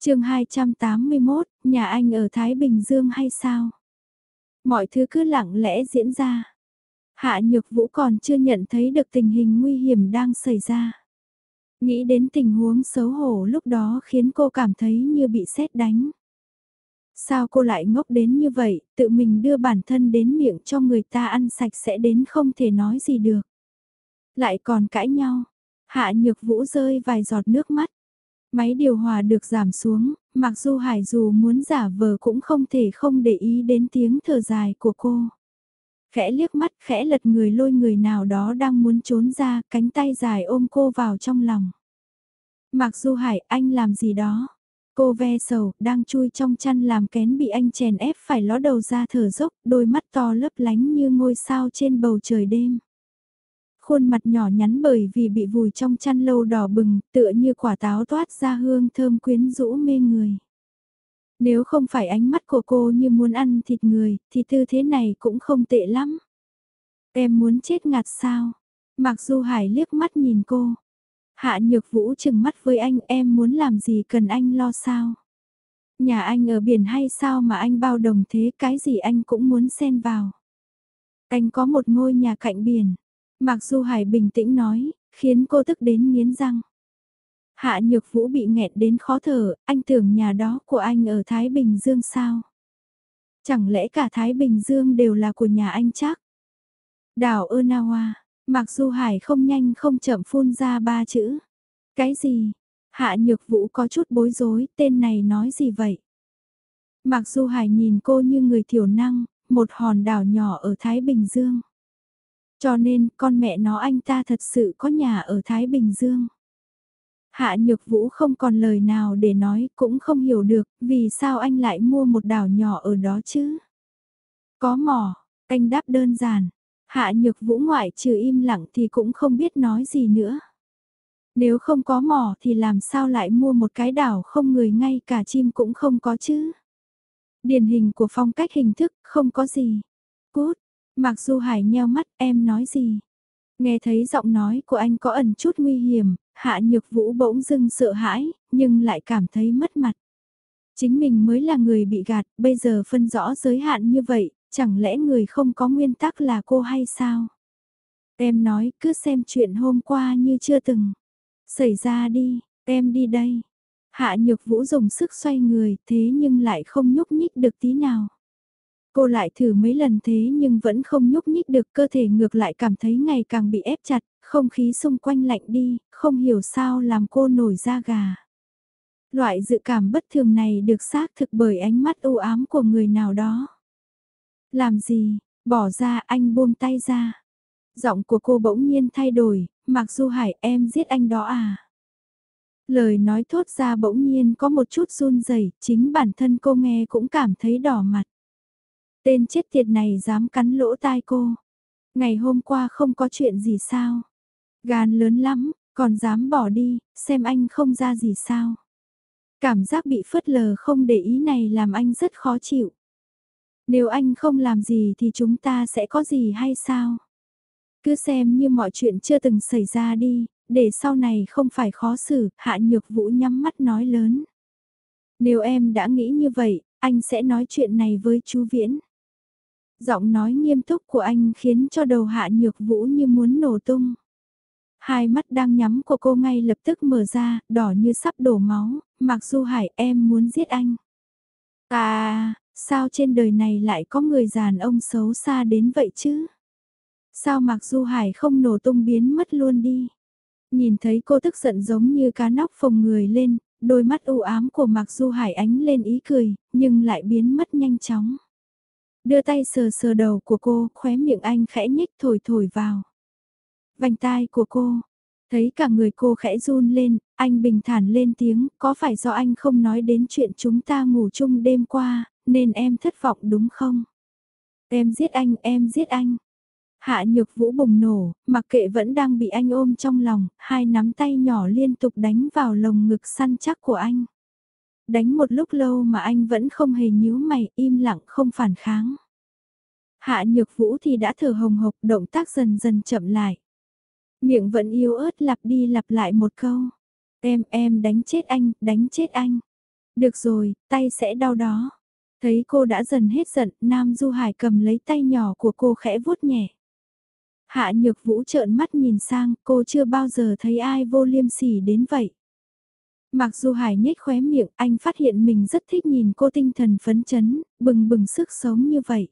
chương 281, nhà anh ở Thái Bình Dương hay sao? Mọi thứ cứ lặng lẽ diễn ra. Hạ Nhược Vũ còn chưa nhận thấy được tình hình nguy hiểm đang xảy ra. Nghĩ đến tình huống xấu hổ lúc đó khiến cô cảm thấy như bị sét đánh. Sao cô lại ngốc đến như vậy, tự mình đưa bản thân đến miệng cho người ta ăn sạch sẽ đến không thể nói gì được. Lại còn cãi nhau, hạ nhược vũ rơi vài giọt nước mắt. Máy điều hòa được giảm xuống, mặc dù Hải dù muốn giả vờ cũng không thể không để ý đến tiếng thở dài của cô. Khẽ liếc mắt, khẽ lật người lôi người nào đó đang muốn trốn ra, cánh tay dài ôm cô vào trong lòng. Mặc dù Hải, anh làm gì đó? Cô ve sầu, đang chui trong chăn làm kén bị anh chèn ép phải ló đầu ra thở dốc, đôi mắt to lấp lánh như ngôi sao trên bầu trời đêm. Khuôn mặt nhỏ nhắn bởi vì bị vùi trong chăn lâu đỏ bừng, tựa như quả táo toát ra hương thơm quyến rũ mê người. Nếu không phải ánh mắt của cô như muốn ăn thịt người, thì tư thế này cũng không tệ lắm. Em muốn chết ngạt sao? Mặc dù Hải liếc mắt nhìn cô, Hạ nhược vũ chừng mắt với anh em muốn làm gì cần anh lo sao? Nhà anh ở biển hay sao mà anh bao đồng thế cái gì anh cũng muốn xen vào. Anh có một ngôi nhà cạnh biển. Mặc dù Hải bình tĩnh nói, khiến cô tức đến nghiến răng. Hạ nhược vũ bị nghẹt đến khó thở, anh tưởng nhà đó của anh ở Thái Bình Dương sao? Chẳng lẽ cả Thái Bình Dương đều là của nhà anh chắc? Đảo Ơ Mặc dù Hải không nhanh không chậm phun ra ba chữ. Cái gì? Hạ Nhược Vũ có chút bối rối, tên này nói gì vậy? Mặc dù Hải nhìn cô như người thiểu năng, một hòn đảo nhỏ ở Thái Bình Dương. Cho nên, con mẹ nó anh ta thật sự có nhà ở Thái Bình Dương. Hạ Nhược Vũ không còn lời nào để nói, cũng không hiểu được, vì sao anh lại mua một đảo nhỏ ở đó chứ? Có mỏ, anh đáp đơn giản, Hạ nhược vũ ngoại trừ im lặng thì cũng không biết nói gì nữa. Nếu không có mỏ thì làm sao lại mua một cái đảo không người ngay cả chim cũng không có chứ. Điển hình của phong cách hình thức không có gì. Cút, mặc dù Hải nheo mắt em nói gì. Nghe thấy giọng nói của anh có ẩn chút nguy hiểm, hạ nhược vũ bỗng dưng sợ hãi, nhưng lại cảm thấy mất mặt. Chính mình mới là người bị gạt, bây giờ phân rõ giới hạn như vậy, Chẳng lẽ người không có nguyên tắc là cô hay sao? Em nói cứ xem chuyện hôm qua như chưa từng. Xảy ra đi, em đi đây. Hạ nhược vũ dùng sức xoay người thế nhưng lại không nhúc nhích được tí nào. Cô lại thử mấy lần thế nhưng vẫn không nhúc nhích được cơ thể ngược lại cảm thấy ngày càng bị ép chặt, không khí xung quanh lạnh đi, không hiểu sao làm cô nổi da gà. Loại dự cảm bất thường này được xác thực bởi ánh mắt u ám của người nào đó. Làm gì, bỏ ra anh buông tay ra. Giọng của cô bỗng nhiên thay đổi, mặc dù hải em giết anh đó à. Lời nói thốt ra bỗng nhiên có một chút run rẩy, chính bản thân cô nghe cũng cảm thấy đỏ mặt. Tên chết tiệt này dám cắn lỗ tai cô. Ngày hôm qua không có chuyện gì sao? Gan lớn lắm, còn dám bỏ đi, xem anh không ra gì sao? Cảm giác bị phớt lờ không để ý này làm anh rất khó chịu. Nếu anh không làm gì thì chúng ta sẽ có gì hay sao? Cứ xem như mọi chuyện chưa từng xảy ra đi, để sau này không phải khó xử, hạ nhược vũ nhắm mắt nói lớn. Nếu em đã nghĩ như vậy, anh sẽ nói chuyện này với chú Viễn. Giọng nói nghiêm túc của anh khiến cho đầu hạ nhược vũ như muốn nổ tung. Hai mắt đang nhắm của cô ngay lập tức mở ra, đỏ như sắp đổ máu, mặc dù hải em muốn giết anh. À, Sao trên đời này lại có người giàn ông xấu xa đến vậy chứ? Sao Mạc Du Hải không nổ tung biến mất luôn đi? Nhìn thấy cô tức giận giống như cá nóc phồng người lên, đôi mắt u ám của Mạc Du Hải ánh lên ý cười, nhưng lại biến mất nhanh chóng. Đưa tay sờ sờ đầu của cô, khóe miệng anh khẽ nhích thổi thổi vào. Vành tai của cô, thấy cả người cô khẽ run lên, anh bình thản lên tiếng, có phải do anh không nói đến chuyện chúng ta ngủ chung đêm qua, nên em thất vọng đúng không? Em giết anh, em giết anh. Hạ nhược vũ bùng nổ, mặc kệ vẫn đang bị anh ôm trong lòng, hai nắm tay nhỏ liên tục đánh vào lồng ngực săn chắc của anh. Đánh một lúc lâu mà anh vẫn không hề nhíu mày, im lặng không phản kháng. Hạ nhược vũ thì đã thở hồng hộc, động tác dần dần chậm lại. Miệng vẫn yếu ớt lặp đi lặp lại một câu. Em, em đánh chết anh, đánh chết anh. Được rồi, tay sẽ đau đó. Thấy cô đã dần hết giận, Nam Du Hải cầm lấy tay nhỏ của cô khẽ vuốt nhẹ. Hạ nhược vũ trợn mắt nhìn sang, cô chưa bao giờ thấy ai vô liêm sỉ đến vậy. Mặc dù Hải nhếch khóe miệng, anh phát hiện mình rất thích nhìn cô tinh thần phấn chấn, bừng bừng sức sống như vậy.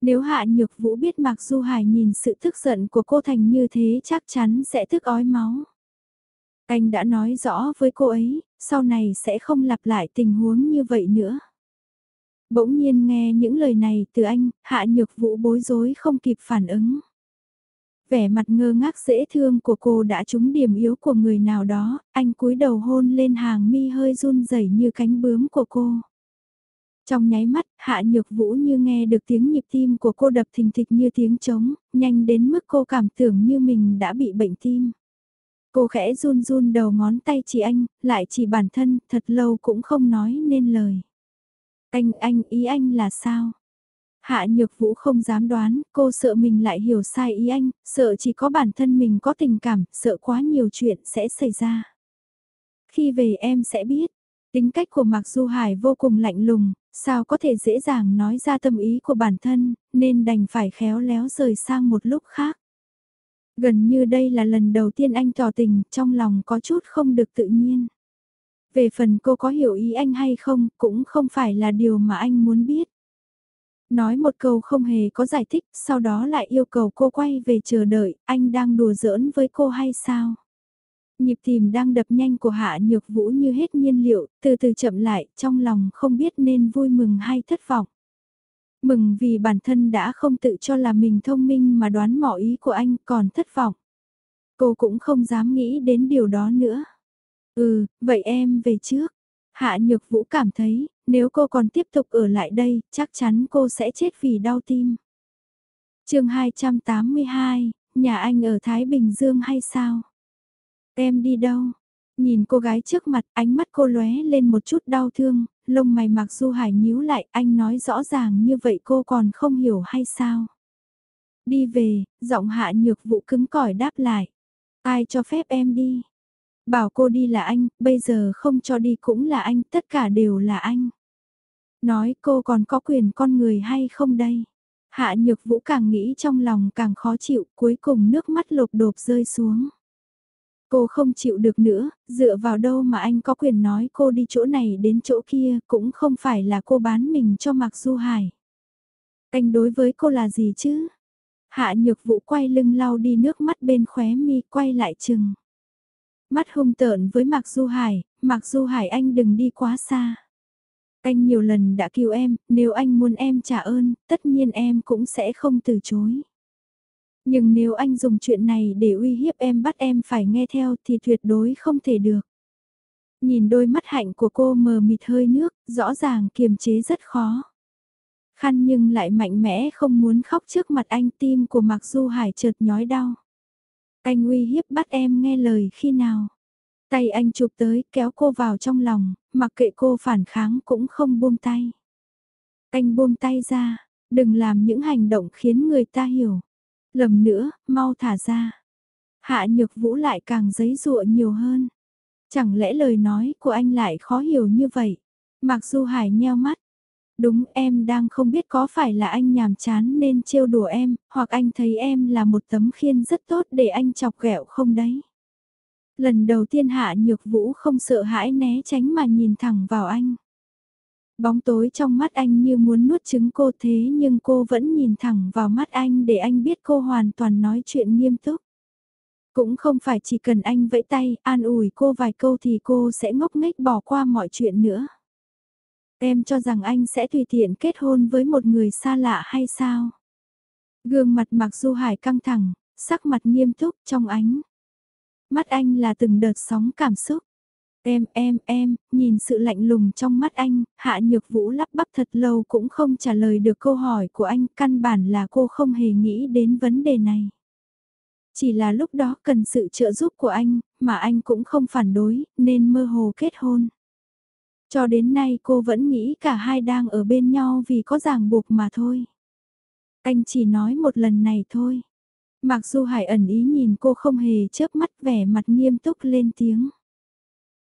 Nếu Hạ Nhược Vũ biết Mạc Du Hải nhìn sự tức giận của cô thành như thế chắc chắn sẽ tức ói máu. Anh đã nói rõ với cô ấy, sau này sẽ không lặp lại tình huống như vậy nữa. Bỗng nhiên nghe những lời này từ anh, Hạ Nhược Vũ bối rối không kịp phản ứng. Vẻ mặt ngơ ngác dễ thương của cô đã trúng điểm yếu của người nào đó, anh cúi đầu hôn lên hàng mi hơi run rẩy như cánh bướm của cô. Trong nháy mắt, Hạ Nhược Vũ như nghe được tiếng nhịp tim của cô đập thình thịch như tiếng trống, nhanh đến mức cô cảm tưởng như mình đã bị bệnh tim. Cô khẽ run run đầu ngón tay chỉ anh, lại chỉ bản thân, thật lâu cũng không nói nên lời. Anh, anh, ý anh là sao? Hạ Nhược Vũ không dám đoán, cô sợ mình lại hiểu sai ý anh, sợ chỉ có bản thân mình có tình cảm, sợ quá nhiều chuyện sẽ xảy ra. Khi về em sẽ biết, tính cách của Mạc Du Hải vô cùng lạnh lùng, sao có thể dễ dàng nói ra tâm ý của bản thân, nên đành phải khéo léo rời sang một lúc khác. Gần như đây là lần đầu tiên anh tỏ tình, trong lòng có chút không được tự nhiên. Về phần cô có hiểu ý anh hay không, cũng không phải là điều mà anh muốn biết. Nói một câu không hề có giải thích, sau đó lại yêu cầu cô quay về chờ đợi, anh đang đùa giỡn với cô hay sao? Nhịp tìm đang đập nhanh của Hạ Nhược Vũ như hết nhiên liệu, từ từ chậm lại, trong lòng không biết nên vui mừng hay thất vọng. Mừng vì bản thân đã không tự cho là mình thông minh mà đoán mỏ ý của anh còn thất vọng. Cô cũng không dám nghĩ đến điều đó nữa. Ừ, vậy em về trước. Hạ Nhược Vũ cảm thấy, nếu cô còn tiếp tục ở lại đây, chắc chắn cô sẽ chết vì đau tim. chương 282, nhà anh ở Thái Bình Dương hay sao? Em đi đâu? Nhìn cô gái trước mặt, ánh mắt cô lóe lên một chút đau thương, lông mày mặc du hải nhíu lại, anh nói rõ ràng như vậy cô còn không hiểu hay sao? Đi về, giọng hạ nhược vụ cứng cỏi đáp lại. Ai cho phép em đi? Bảo cô đi là anh, bây giờ không cho đi cũng là anh, tất cả đều là anh. Nói cô còn có quyền con người hay không đây? Hạ nhược vũ càng nghĩ trong lòng càng khó chịu, cuối cùng nước mắt lột đột rơi xuống. Cô không chịu được nữa, dựa vào đâu mà anh có quyền nói cô đi chỗ này đến chỗ kia, cũng không phải là cô bán mình cho Mạc Du Hải. Anh đối với cô là gì chứ? Hạ nhược vũ quay lưng lau đi nước mắt bên khóe mi quay lại chừng. Mắt hung tợn với Mạc Du Hải, Mạc Du Hải anh đừng đi quá xa. Anh nhiều lần đã cứu em, nếu anh muốn em trả ơn, tất nhiên em cũng sẽ không từ chối. Nhưng nếu anh dùng chuyện này để uy hiếp em bắt em phải nghe theo thì tuyệt đối không thể được. Nhìn đôi mắt hạnh của cô mờ mịt hơi nước, rõ ràng kiềm chế rất khó. Khăn nhưng lại mạnh mẽ không muốn khóc trước mặt anh tim của Mạc Du Hải chợt nhói đau. Anh uy hiếp bắt em nghe lời khi nào. Tay anh chụp tới kéo cô vào trong lòng, mặc kệ cô phản kháng cũng không buông tay. Anh buông tay ra, đừng làm những hành động khiến người ta hiểu. Lầm nữa, mau thả ra. Hạ nhược vũ lại càng giấy dụa nhiều hơn. Chẳng lẽ lời nói của anh lại khó hiểu như vậy? Mặc dù Hải nheo mắt. Đúng em đang không biết có phải là anh nhàm chán nên trêu đùa em, hoặc anh thấy em là một tấm khiên rất tốt để anh chọc ghẹo không đấy. Lần đầu tiên Hạ Nhược Vũ không sợ hãi né tránh mà nhìn thẳng vào anh. Bóng tối trong mắt anh như muốn nuốt trứng cô thế nhưng cô vẫn nhìn thẳng vào mắt anh để anh biết cô hoàn toàn nói chuyện nghiêm túc. Cũng không phải chỉ cần anh vẫy tay, an ủi cô vài câu thì cô sẽ ngốc nghếch bỏ qua mọi chuyện nữa. Em cho rằng anh sẽ tùy tiện kết hôn với một người xa lạ hay sao? Gương mặt mặc du hải căng thẳng, sắc mặt nghiêm túc trong ánh. Mắt anh là từng đợt sóng cảm xúc. Em, em, em, nhìn sự lạnh lùng trong mắt anh, hạ nhược vũ lắp bắp thật lâu cũng không trả lời được câu hỏi của anh, căn bản là cô không hề nghĩ đến vấn đề này. Chỉ là lúc đó cần sự trợ giúp của anh, mà anh cũng không phản đối, nên mơ hồ kết hôn. Cho đến nay cô vẫn nghĩ cả hai đang ở bên nhau vì có ràng buộc mà thôi. Anh chỉ nói một lần này thôi. Mặc dù Hải ẩn ý nhìn cô không hề chớp mắt vẻ mặt nghiêm túc lên tiếng.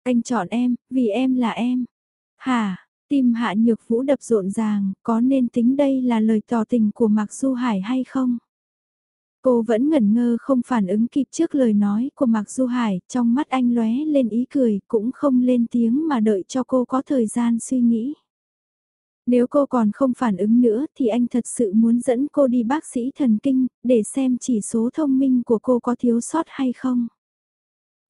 Anh chọn em, vì em là em. Hà, tim hạ nhược vũ đập rộn ràng, có nên tính đây là lời tỏ tình của Mạc Du Hải hay không? Cô vẫn ngẩn ngơ không phản ứng kịp trước lời nói của Mạc Du Hải, trong mắt anh lóe lên ý cười, cũng không lên tiếng mà đợi cho cô có thời gian suy nghĩ. Nếu cô còn không phản ứng nữa thì anh thật sự muốn dẫn cô đi bác sĩ thần kinh, để xem chỉ số thông minh của cô có thiếu sót hay không.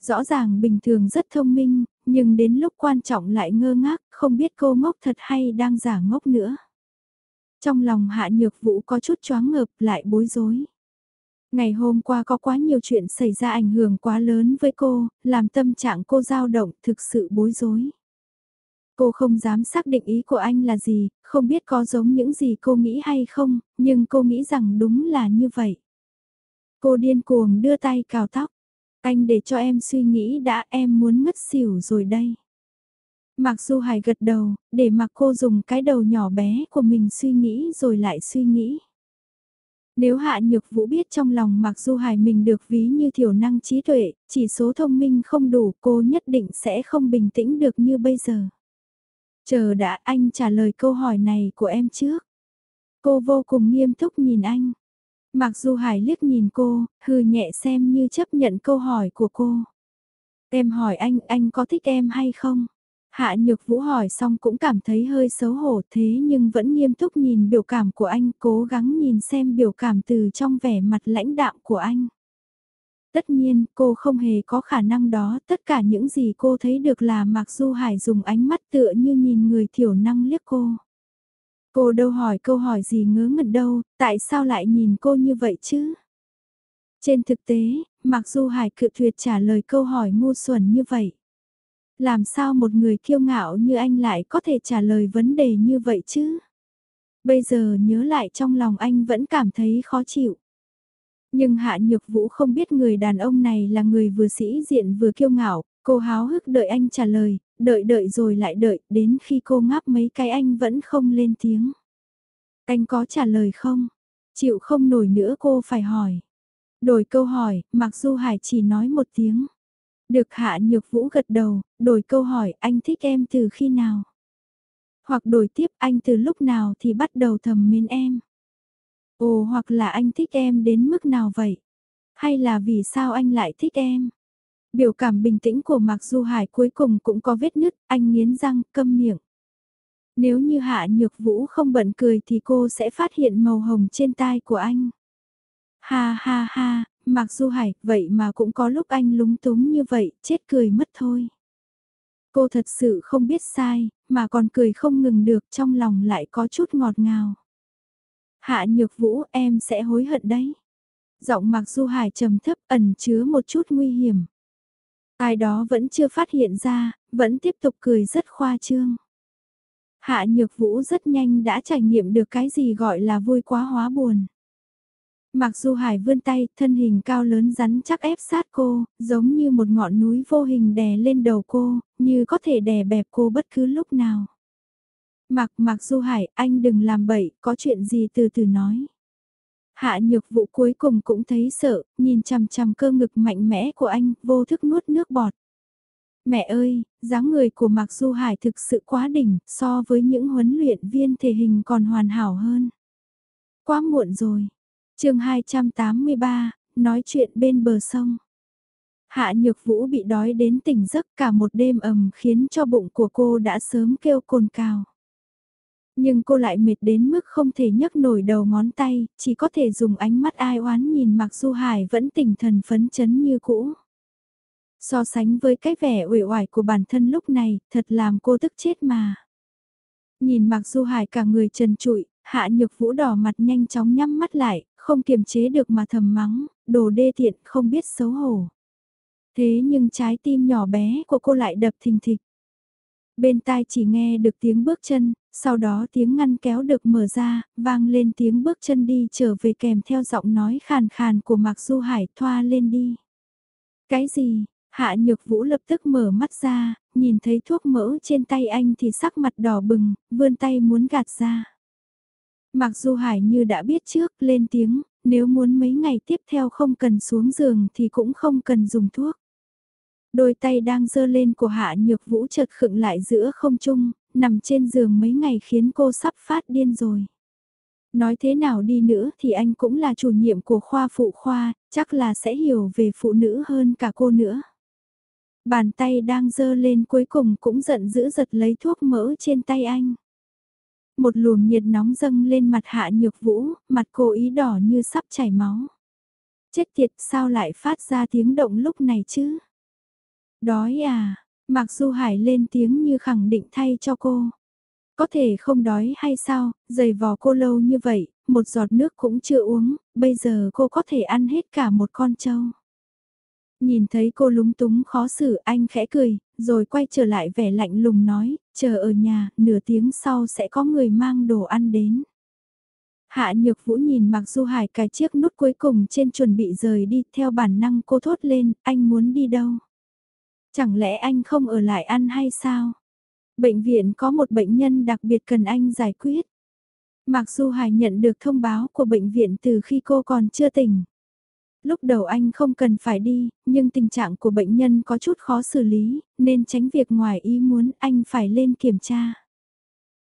Rõ ràng bình thường rất thông minh, nhưng đến lúc quan trọng lại ngơ ngác, không biết cô ngốc thật hay đang giả ngốc nữa. Trong lòng hạ nhược vũ có chút choáng ngợp lại bối rối. Ngày hôm qua có quá nhiều chuyện xảy ra ảnh hưởng quá lớn với cô, làm tâm trạng cô dao động thực sự bối rối. Cô không dám xác định ý của anh là gì, không biết có giống những gì cô nghĩ hay không, nhưng cô nghĩ rằng đúng là như vậy. Cô điên cuồng đưa tay cào tóc. Anh để cho em suy nghĩ đã em muốn ngất xỉu rồi đây. Mặc dù Hải gật đầu, để mặc cô dùng cái đầu nhỏ bé của mình suy nghĩ rồi lại suy nghĩ. Nếu Hạ Nhược Vũ biết trong lòng mặc dù Hải mình được ví như thiểu năng trí tuệ, chỉ số thông minh không đủ cô nhất định sẽ không bình tĩnh được như bây giờ. Chờ đã anh trả lời câu hỏi này của em trước. Cô vô cùng nghiêm túc nhìn anh. Mặc dù Hải liếc nhìn cô, hừ nhẹ xem như chấp nhận câu hỏi của cô. Em hỏi anh, anh có thích em hay không? Hạ Nhược Vũ hỏi xong cũng cảm thấy hơi xấu hổ thế nhưng vẫn nghiêm túc nhìn biểu cảm của anh, cố gắng nhìn xem biểu cảm từ trong vẻ mặt lãnh đạm của anh. Tất nhiên, cô không hề có khả năng đó, tất cả những gì cô thấy được là Mạc Du Hải dùng ánh mắt tựa như nhìn người thiểu năng liếc cô. Cô đâu hỏi câu hỏi gì ngớ ngẩn đâu, tại sao lại nhìn cô như vậy chứ? Trên thực tế, Mạc Du Hải cự tuyệt trả lời câu hỏi ngu xuẩn như vậy. Làm sao một người kiêu ngạo như anh lại có thể trả lời vấn đề như vậy chứ? Bây giờ nhớ lại trong lòng anh vẫn cảm thấy khó chịu. Nhưng Hạ Nhược Vũ không biết người đàn ông này là người vừa sĩ diện vừa kiêu ngạo, cô háo hức đợi anh trả lời, đợi đợi rồi lại đợi, đến khi cô ngáp mấy cái anh vẫn không lên tiếng. Anh có trả lời không? Chịu không nổi nữa cô phải hỏi. Đổi câu hỏi, mặc dù Hải chỉ nói một tiếng. Được Hạ Nhược Vũ gật đầu, đổi câu hỏi anh thích em từ khi nào? Hoặc đổi tiếp anh từ lúc nào thì bắt đầu thầm mến em? Ồ hoặc là anh thích em đến mức nào vậy? Hay là vì sao anh lại thích em? Biểu cảm bình tĩnh của Mạc Du Hải cuối cùng cũng có vết nứt, anh nghiến răng, câm miệng. Nếu như Hạ Nhược Vũ không bận cười thì cô sẽ phát hiện màu hồng trên tai của anh. Ha ha ha, Mạc Du Hải, vậy mà cũng có lúc anh lúng túng như vậy, chết cười mất thôi. Cô thật sự không biết sai, mà còn cười không ngừng được trong lòng lại có chút ngọt ngào. Hạ nhược vũ em sẽ hối hận đấy. Giọng Mạc Du Hải trầm thấp ẩn chứa một chút nguy hiểm. Ai đó vẫn chưa phát hiện ra, vẫn tiếp tục cười rất khoa trương. Hạ nhược vũ rất nhanh đã trải nghiệm được cái gì gọi là vui quá hóa buồn. Mặc dù Hải vươn tay, thân hình cao lớn rắn chắc ép sát cô, giống như một ngọn núi vô hình đè lên đầu cô, như có thể đè bẹp cô bất cứ lúc nào. Mặc mặc Du Hải, anh đừng làm bậy, có chuyện gì từ từ nói. Hạ nhược vụ cuối cùng cũng thấy sợ, nhìn chằm chằm cơ ngực mạnh mẽ của anh, vô thức nuốt nước bọt. Mẹ ơi, dáng người của Mạc Du Hải thực sự quá đỉnh, so với những huấn luyện viên thể hình còn hoàn hảo hơn. Quá muộn rồi chương 283, nói chuyện bên bờ sông. Hạ Nhược Vũ bị đói đến tỉnh giấc cả một đêm ầm khiến cho bụng của cô đã sớm kêu cồn cào. Nhưng cô lại mệt đến mức không thể nhấc nổi đầu ngón tay, chỉ có thể dùng ánh mắt ai oán nhìn Mạc Du Hải vẫn tỉnh thần phấn chấn như cũ. So sánh với cái vẻ uể oải của bản thân lúc này, thật làm cô tức chết mà. Nhìn Mạc Du Hải cả người trần trụi, hạ nhược vũ đỏ mặt nhanh chóng nhắm mắt lại, không kiềm chế được mà thầm mắng, đồ đê tiện không biết xấu hổ. Thế nhưng trái tim nhỏ bé của cô lại đập thình thịch. Bên tai chỉ nghe được tiếng bước chân, sau đó tiếng ngăn kéo được mở ra, vang lên tiếng bước chân đi trở về kèm theo giọng nói khàn khàn của Mạc Du Hải thoa lên đi. Cái gì? Hạ Nhược Vũ lập tức mở mắt ra, nhìn thấy thuốc mỡ trên tay anh thì sắc mặt đỏ bừng, vươn tay muốn gạt ra mặc dù Hải như đã biết trước lên tiếng, nếu muốn mấy ngày tiếp theo không cần xuống giường thì cũng không cần dùng thuốc. Đôi tay đang dơ lên của Hạ Nhược Vũ chợt khựng lại giữa không trung, nằm trên giường mấy ngày khiến cô sắp phát điên rồi. Nói thế nào đi nữa thì anh cũng là chủ nhiệm của khoa phụ khoa, chắc là sẽ hiểu về phụ nữ hơn cả cô nữa. Bàn tay đang dơ lên cuối cùng cũng giận dữ giật lấy thuốc mỡ trên tay anh. Một luồng nhiệt nóng dâng lên mặt hạ nhược vũ, mặt cô ý đỏ như sắp chảy máu. Chết tiệt sao lại phát ra tiếng động lúc này chứ? Đói à, Mặc Du Hải lên tiếng như khẳng định thay cho cô. Có thể không đói hay sao, giày vò cô lâu như vậy, một giọt nước cũng chưa uống, bây giờ cô có thể ăn hết cả một con trâu. Nhìn thấy cô lúng túng khó xử anh khẽ cười, rồi quay trở lại vẻ lạnh lùng nói, chờ ở nhà, nửa tiếng sau sẽ có người mang đồ ăn đến. Hạ Nhược Vũ nhìn Mạc Du Hải cái chiếc nút cuối cùng trên chuẩn bị rời đi, theo bản năng cô thốt lên, anh muốn đi đâu? Chẳng lẽ anh không ở lại ăn hay sao? Bệnh viện có một bệnh nhân đặc biệt cần anh giải quyết. Mặc dù Hải nhận được thông báo của bệnh viện từ khi cô còn chưa tỉnh. Lúc đầu anh không cần phải đi, nhưng tình trạng của bệnh nhân có chút khó xử lý, nên tránh việc ngoài ý muốn anh phải lên kiểm tra.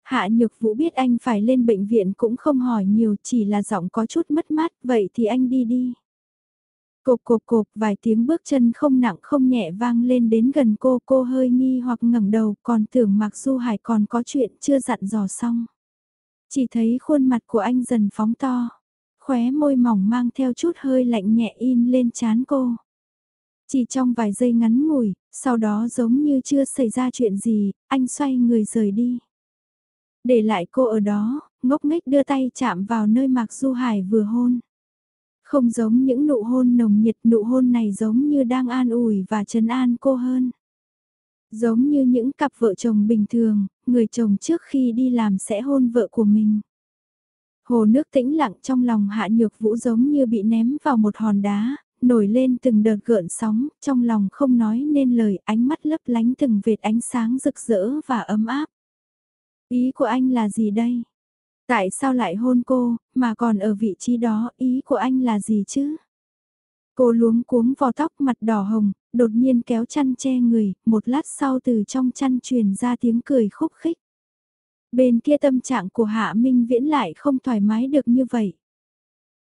Hạ Nhược Vũ biết anh phải lên bệnh viện cũng không hỏi nhiều chỉ là giọng có chút mất mát, vậy thì anh đi đi. Cộp cộp cộp vài tiếng bước chân không nặng không nhẹ vang lên đến gần cô, cô hơi nghi hoặc ngẩng đầu còn tưởng Mạc Du Hải còn có chuyện chưa dặn dò xong. Chỉ thấy khuôn mặt của anh dần phóng to, khóe môi mỏng mang theo chút hơi lạnh nhẹ in lên chán cô. Chỉ trong vài giây ngắn ngủi, sau đó giống như chưa xảy ra chuyện gì, anh xoay người rời đi. Để lại cô ở đó, ngốc nghếch đưa tay chạm vào nơi Mạc Du Hải vừa hôn. Không giống những nụ hôn nồng nhiệt nụ hôn này giống như đang an ủi và trấn an cô hơn. Giống như những cặp vợ chồng bình thường, người chồng trước khi đi làm sẽ hôn vợ của mình. Hồ nước tĩnh lặng trong lòng hạ nhược vũ giống như bị ném vào một hòn đá, nổi lên từng đợt gợn sóng, trong lòng không nói nên lời ánh mắt lấp lánh từng vệt ánh sáng rực rỡ và ấm áp. Ý của anh là gì đây? Tại sao lại hôn cô, mà còn ở vị trí đó, ý của anh là gì chứ? Cô luống cuống vò tóc mặt đỏ hồng, đột nhiên kéo chăn che người, một lát sau từ trong chăn truyền ra tiếng cười khúc khích. Bên kia tâm trạng của Hạ Minh Viễn lại không thoải mái được như vậy.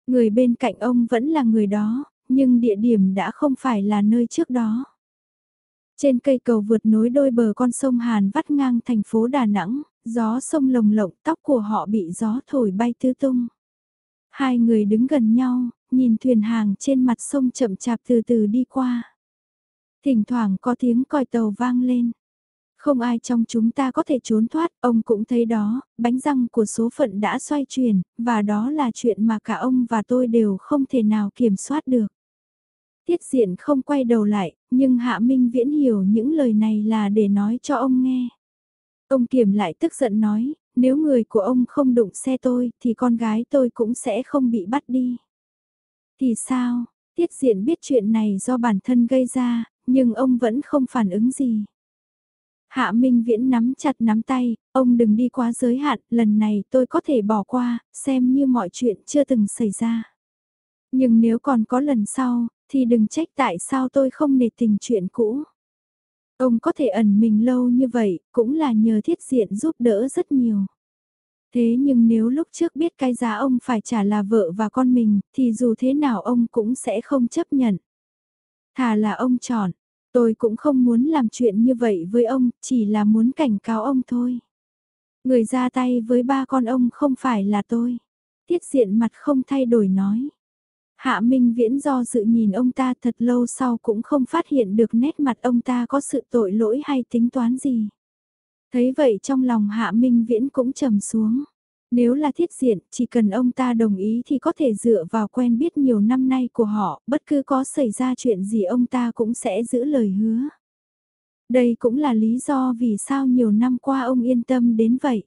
Người bên cạnh ông vẫn là người đó, nhưng địa điểm đã không phải là nơi trước đó. Trên cây cầu vượt nối đôi bờ con sông Hàn vắt ngang thành phố Đà Nẵng, gió sông lồng lộng tóc của họ bị gió thổi bay tứ tung. Hai người đứng gần nhau, nhìn thuyền hàng trên mặt sông chậm chạp từ từ đi qua. Thỉnh thoảng có tiếng còi tàu vang lên. Không ai trong chúng ta có thể trốn thoát, ông cũng thấy đó, bánh răng của số phận đã xoay chuyển, và đó là chuyện mà cả ông và tôi đều không thể nào kiểm soát được. Tiết diện không quay đầu lại, nhưng Hạ Minh Viễn hiểu những lời này là để nói cho ông nghe. Ông Kiểm lại tức giận nói, nếu người của ông không đụng xe tôi thì con gái tôi cũng sẽ không bị bắt đi. Thì sao, Tiết Diện biết chuyện này do bản thân gây ra, nhưng ông vẫn không phản ứng gì. Hạ Minh Viễn nắm chặt nắm tay, ông đừng đi quá giới hạn, lần này tôi có thể bỏ qua, xem như mọi chuyện chưa từng xảy ra. Nhưng nếu còn có lần sau, thì đừng trách tại sao tôi không nề tình chuyện cũ. Ông có thể ẩn mình lâu như vậy, cũng là nhờ thiết diện giúp đỡ rất nhiều. Thế nhưng nếu lúc trước biết cái giá ông phải trả là vợ và con mình, thì dù thế nào ông cũng sẽ không chấp nhận. Thà là ông chọn, tôi cũng không muốn làm chuyện như vậy với ông, chỉ là muốn cảnh cáo ông thôi. Người ra tay với ba con ông không phải là tôi. Tiết diện mặt không thay đổi nói. Hạ Minh Viễn do dự nhìn ông ta thật lâu sau cũng không phát hiện được nét mặt ông ta có sự tội lỗi hay tính toán gì. Thấy vậy trong lòng Hạ Minh Viễn cũng trầm xuống. Nếu là thiết diện, chỉ cần ông ta đồng ý thì có thể dựa vào quen biết nhiều năm nay của họ, bất cứ có xảy ra chuyện gì ông ta cũng sẽ giữ lời hứa. Đây cũng là lý do vì sao nhiều năm qua ông yên tâm đến vậy.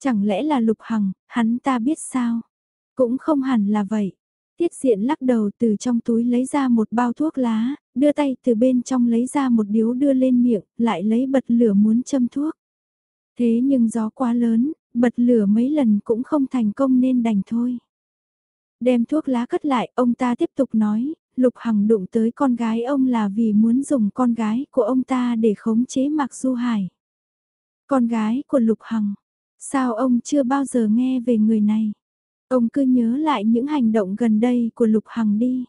Chẳng lẽ là Lục Hằng, hắn ta biết sao? Cũng không hẳn là vậy. Tiết diện lắc đầu từ trong túi lấy ra một bao thuốc lá, đưa tay từ bên trong lấy ra một điếu đưa lên miệng, lại lấy bật lửa muốn châm thuốc. Thế nhưng gió quá lớn, bật lửa mấy lần cũng không thành công nên đành thôi. Đem thuốc lá cất lại, ông ta tiếp tục nói, Lục Hằng đụng tới con gái ông là vì muốn dùng con gái của ông ta để khống chế Mạc Du Hải. Con gái của Lục Hằng, sao ông chưa bao giờ nghe về người này? Ông cứ nhớ lại những hành động gần đây của Lục Hằng đi.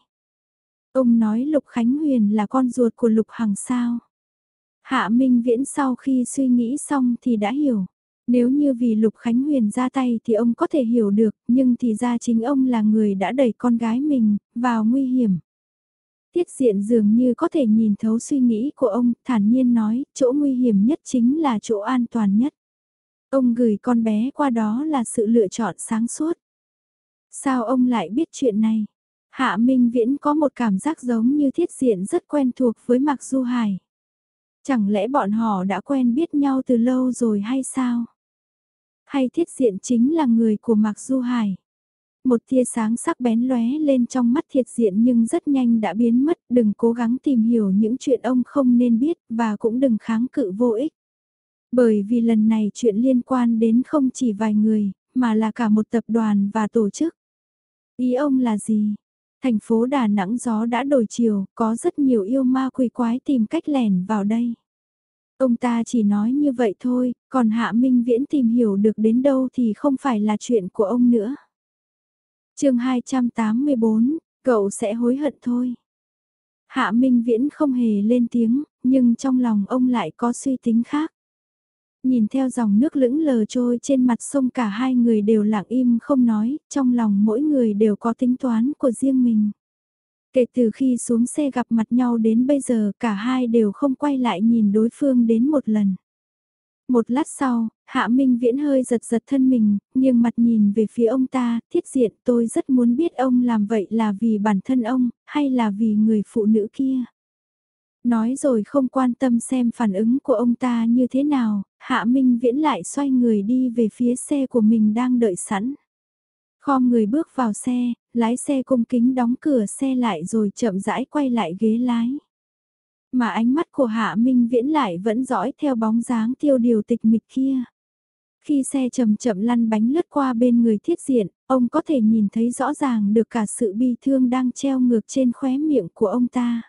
Ông nói Lục Khánh Huyền là con ruột của Lục Hằng sao? Hạ Minh Viễn sau khi suy nghĩ xong thì đã hiểu. Nếu như vì Lục Khánh Huyền ra tay thì ông có thể hiểu được, nhưng thì ra chính ông là người đã đẩy con gái mình vào nguy hiểm. Tiết diện dường như có thể nhìn thấu suy nghĩ của ông, thản nhiên nói, chỗ nguy hiểm nhất chính là chỗ an toàn nhất. Ông gửi con bé qua đó là sự lựa chọn sáng suốt. Sao ông lại biết chuyện này? Hạ Minh Viễn có một cảm giác giống như thiết diện rất quen thuộc với Mạc Du Hải. Chẳng lẽ bọn họ đã quen biết nhau từ lâu rồi hay sao? Hay thiết diện chính là người của Mạc Du Hải? Một tia sáng sắc bén lóe lên trong mắt thiệt diện nhưng rất nhanh đã biến mất, đừng cố gắng tìm hiểu những chuyện ông không nên biết và cũng đừng kháng cự vô ích. Bởi vì lần này chuyện liên quan đến không chỉ vài người, mà là cả một tập đoàn và tổ chức. Ý ông là gì? Thành phố Đà Nẵng gió đã đổi chiều, có rất nhiều yêu ma quỷ quái tìm cách lẻn vào đây. Ông ta chỉ nói như vậy thôi, còn Hạ Minh Viễn tìm hiểu được đến đâu thì không phải là chuyện của ông nữa. chương 284, cậu sẽ hối hận thôi. Hạ Minh Viễn không hề lên tiếng, nhưng trong lòng ông lại có suy tính khác. Nhìn theo dòng nước lững lờ trôi trên mặt sông cả hai người đều lặng im không nói, trong lòng mỗi người đều có tính toán của riêng mình. Kể từ khi xuống xe gặp mặt nhau đến bây giờ cả hai đều không quay lại nhìn đối phương đến một lần. Một lát sau, Hạ Minh Viễn hơi giật giật thân mình, nhưng mặt nhìn về phía ông ta, thiết diện tôi rất muốn biết ông làm vậy là vì bản thân ông, hay là vì người phụ nữ kia. Nói rồi không quan tâm xem phản ứng của ông ta như thế nào, Hạ Minh Viễn lại xoay người đi về phía xe của mình đang đợi sẵn. Khom người bước vào xe, lái xe cung kính đóng cửa xe lại rồi chậm rãi quay lại ghế lái. Mà ánh mắt của Hạ Minh Viễn lại vẫn dõi theo bóng dáng tiêu điều tịch mịch kia. Khi xe chậm chậm lăn bánh lướt qua bên người thiết diện, ông có thể nhìn thấy rõ ràng được cả sự bi thương đang treo ngược trên khóe miệng của ông ta.